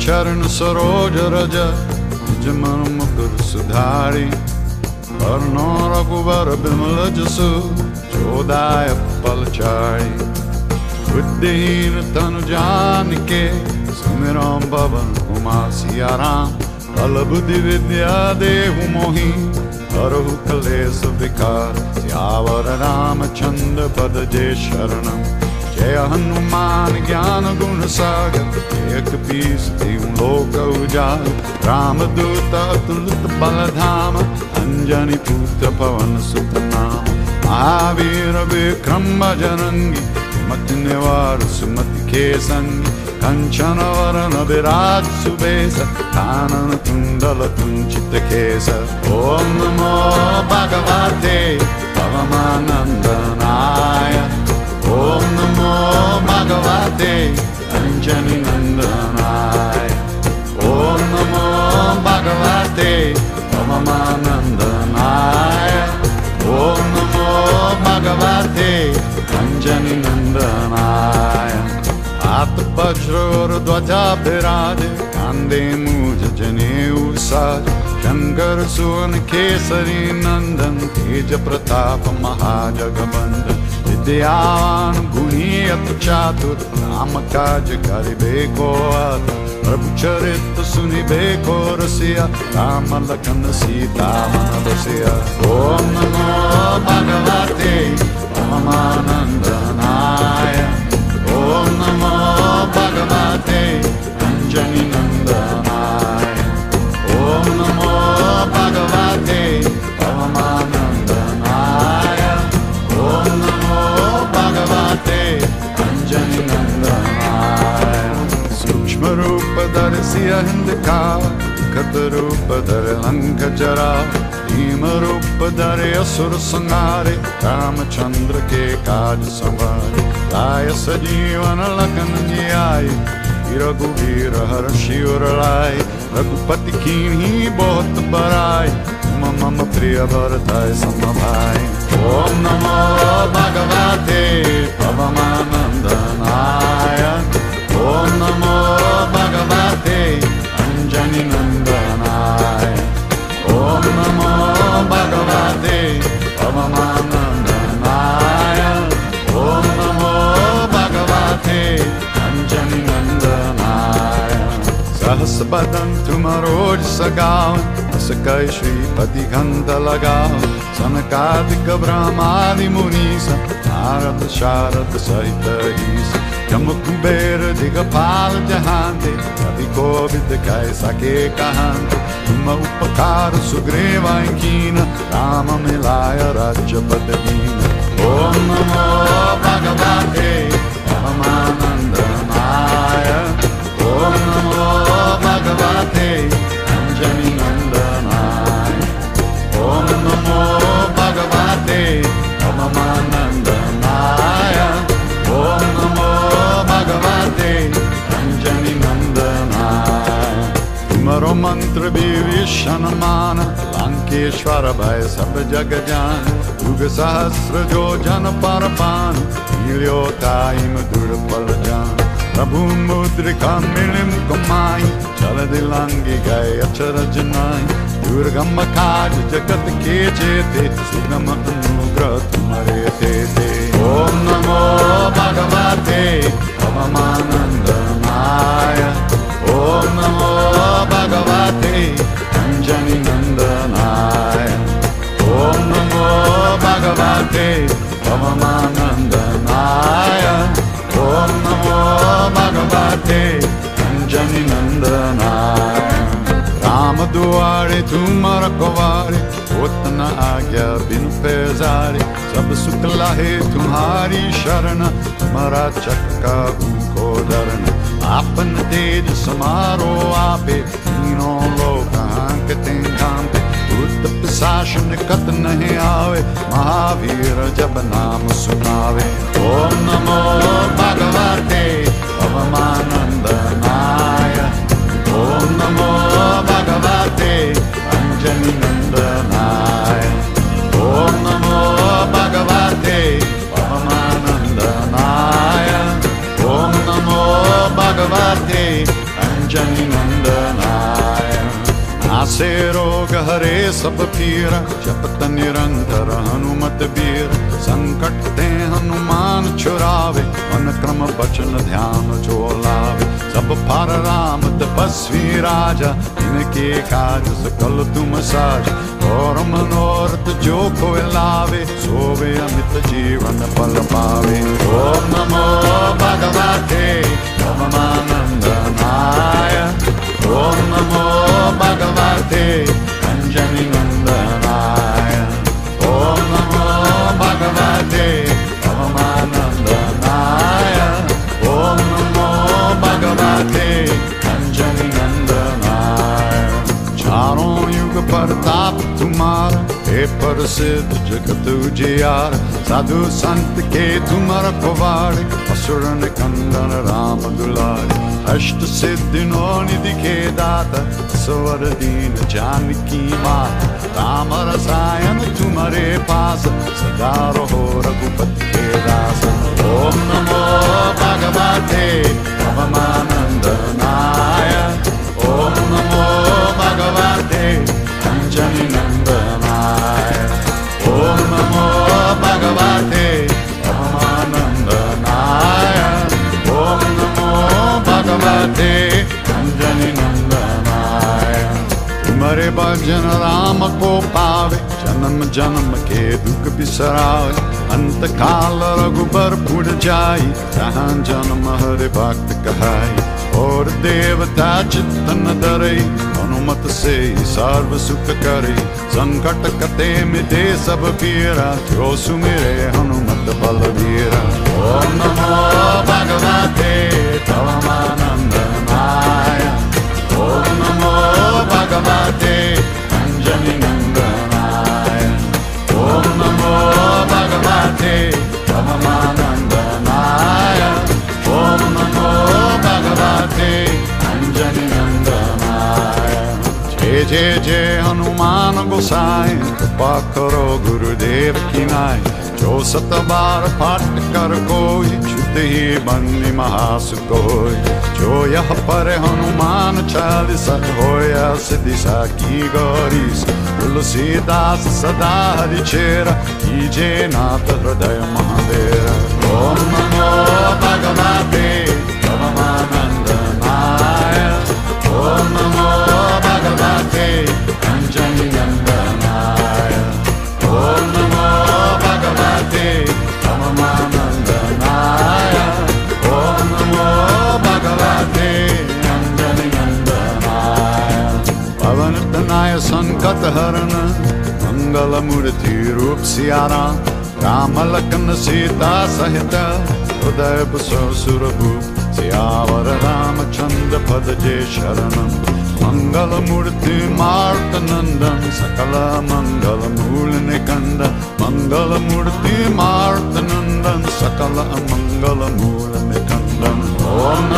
चरण सरोज रज निज मन मुकुर सुधारी। कर्णो रघुबर बिमल जसु चोदाय पल चारी। बुद्धिहीन तनु जान के सुमिरो पवन कुमार सिया राम बल बुद्धि विद्या देहु मोहि हरहु कलेश विकार सियावर रामचंद्र पद जय शरणम जय हनुमान ज्ञान गुण सागर एक पीस तीन लोक उजागर राम दूत अतुलित बल धाम अंजनी पुत्र पवन सुत नाम। महावीर विक्रम बजरंगी मत निवार सुमति के संगी। कंचन वरण विराज सुबेस कानन कुंडल कुंचित केस। ओम नमो भगवते पवमानंदनाय ॐ नमो भगवते अञ्जनि नन्दनाय ॐ नमो भगवते नममानन्दनाय ॐ नमो भगवते अञ्जनि नन्दनाय आत्पक्षोर्ध्वजाभिराज कान्दे मुजने उषार शङ्गरसुवर्णकेसरी नन्दन् तेजप्रतापमहाजगवन्द विद्यावान गुणीयत चातुर राम काज करिबे को आतुर प्रभु चरित सुनिबे को रसिया, राम लखन सीता मन बसिया। ओम नमो भगवते परमानंदनाय दर्शिय हिंदका खत रूप धर लंक जरा भीम रूप धरे असुर संहारे, रामचंद्र के काज संवारे। लाय सजीवन लखन जी आए रघुवीर हर शिवर लाए, रघुपति की ही बहुत बड़ाई मम मम प्रिय भरताय सम भाई ओम नमो भगवते पवमानंदनाय सहस बदन तुम रोज सगाओ अस कई श्रीपति घंट लगाओ सनकादिक ब्रह्मादि मुनीस नारद शारद सहित कुबेर दिगपाल जहान दे कवि कोविद कैसा के कहान तुम उपकार सुग्रीव कीन राम मिलाय राज्य पद दीन ओम नमो भगवते भगवते अञ्जनि नन्दनाय ॐ नमो भगवते अममानन्दनाय ॐ नमो भगवते अञ्जनि नन्दनाय तुमरो मन्त्र विंकेश्वर भग जानहस्रो जन परम प्रभु मुद्रिका मिलिम कमाई, चल दिलांगी गए अचरज नाई। दुर्गम काज जगत के जेते, सुगम अनुग्रह तुम्हारे ते ते ओम नमो दुआरे तुम रखवारे उतना आज्ञा बिन पैजारे। सब सुख लाहे तुम्हारी शरण, तुम्हारा चक्का को डरन आपन तेज समारो आपे, तीनों लोग हांकते कांपे भूत शासन कत नहीं आवे, महावीर जब नाम सुनावे। ओम नमो भगवते पवमानंद परमानंदनाय ओम नमो भगवते अंजनी नन्दनाय नासे रोग हरे सब पीरा, जपत निरंतर हनुमत वीर। संकट ते हनुमान छुरावे मन क्रम बचन ध्यान जो लावे। सब फार राम तपस्वी राजा, इनके काज सकल तुम साज। और मनोरथ जो कोई लावे, सोवे अमित जीवन पल पावे। प्रसिद्ध जगत उजियार साधु संत के तुम रखवारे असुर कंदन राम दुलारे। अष्ट सिद्धि नो निधि के दाता, स्वर दीन जानकी माता। राम रसायन तुम्हारे पास, सदा रहो रघुपति के दास। ओम नमो भगवते परमानंदनाय ओम नमो भगवते भजन राम को पावे जन्म जन्म के दुख बिसरावे। अंत काल रघुबर पुर जाई, जहाँ जन्म हरे भक्त कहाई। और देवता चित्तन डरई हनुमत से सर्व सुख करे। संकट कते मिटे सब पीरा, जो सुमिरे हनुमत बलवीरा जय जय हनुमान गोसाई कृपा करो गुरुदेव की नाय जो सत बार पाठ कर कोई, छुत ही बंदी महासु कोई जो यह पर हनुमान चालीसा होया सिद्धिसा की गौरीस। तुलसीदास सदा हरि चेरा, कीजे नाथ हृदय महादेव ओम नमो भगवते परमानंदनाय ओम नमो హరణ మంగళమూర్తి రూప్సియారా రామలకన్ సీతా సహిత హృదయ సురభూప్ సియావర రామచంద్ర పద జే శరణం మంగళమూర్తి మార్తనందం సకల మంగళ మూలిని కంద మంగళమూర్తి మార్తనందం సకల మంగళ మూలిని కందం ఓం